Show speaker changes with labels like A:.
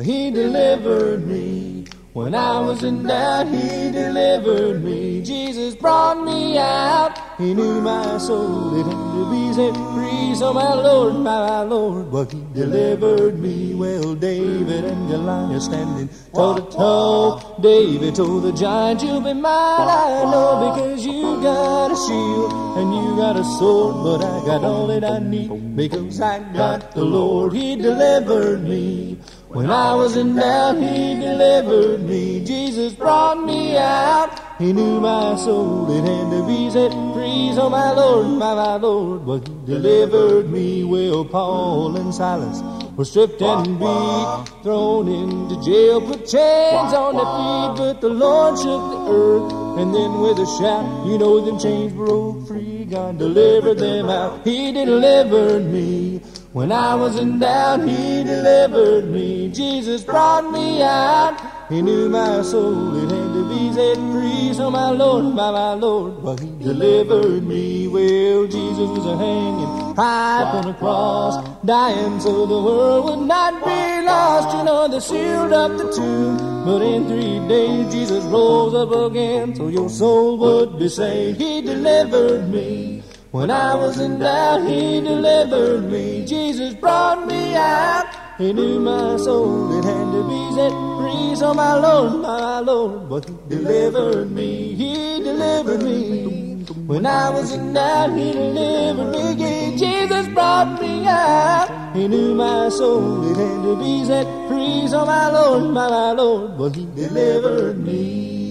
A: He delivered me when I was in doubt. He delivered me. Jesus brought me out. He knew my soul, it be saved free. So my Lord, my Lord, what He delivered me. Well, David and Goliath standing toe to toe. David told the giant, "You'll be mine, I know, because you got a shield and you got a sword, but I got all that I need because I got the Lord. He delivered me." When I was in doubt, he delivered me. Jesus brought me out he knew my soul, it had to be set free. So my Lord, my, my Lord, what delivered me? Well, Paul and Silas were stripped and beat, thrown into jail, put chains on their feet. But the Lord shook the earth, and then with a shout, you know them chains broke free. God delivered them out. He delivered me. When I was in doubt, He delivered me. Jesus brought me out. He knew my soul, it had to be set free. So my Lord, my, my Lord, well, He delivered me. Well, Jesus was a hanging high on a cross, dying so the world would not be lost. You know, they sealed up the tomb. But in three days, Jesus rose up again, so your soul would be saved. He delivered me. When I was in doubt, He delivered me. Jesus brought me out. He knew my soul, it had to be set free. So my Lord, my Lord, but He delivered me. He delivered me. When I was in doubt, He delivered me. Jesus brought me out. He knew my soul, it had to be set free. So my Lord, my Lord, but He delivered me.